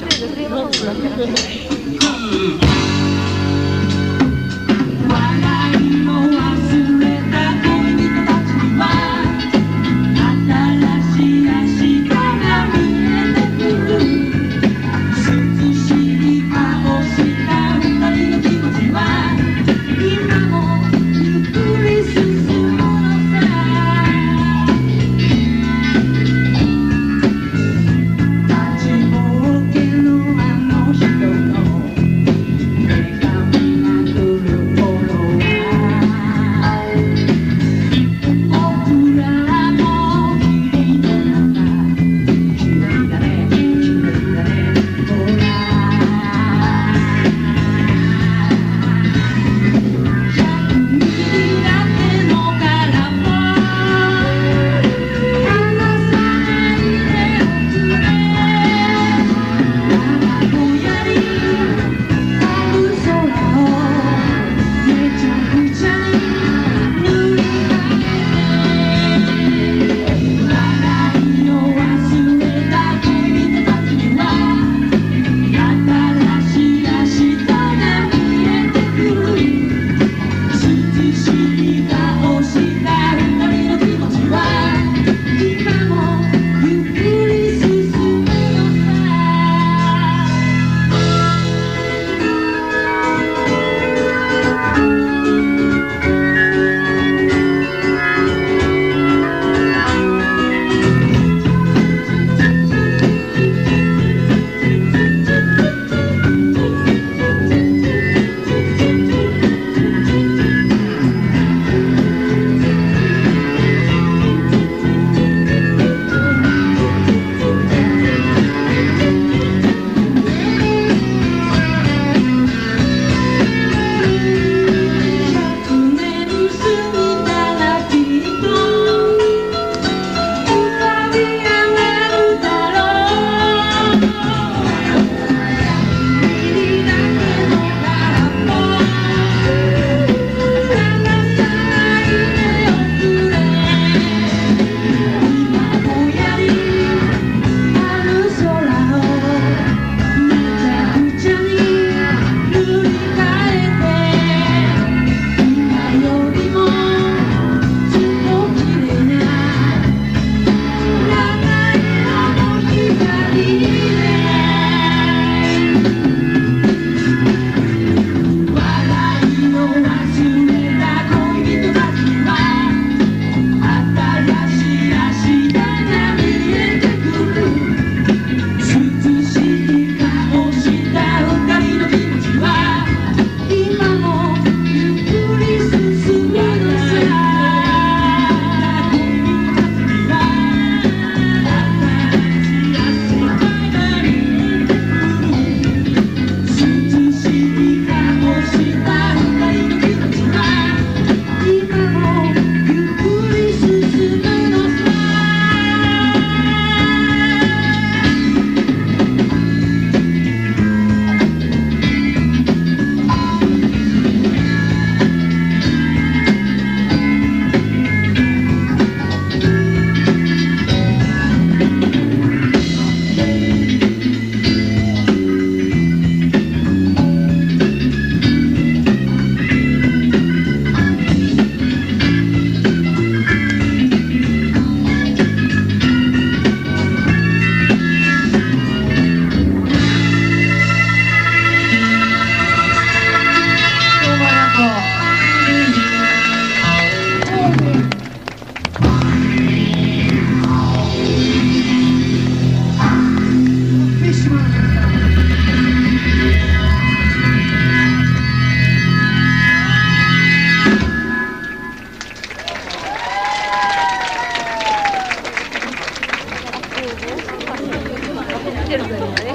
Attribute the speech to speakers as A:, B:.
A: 这个最棒了。ってるというね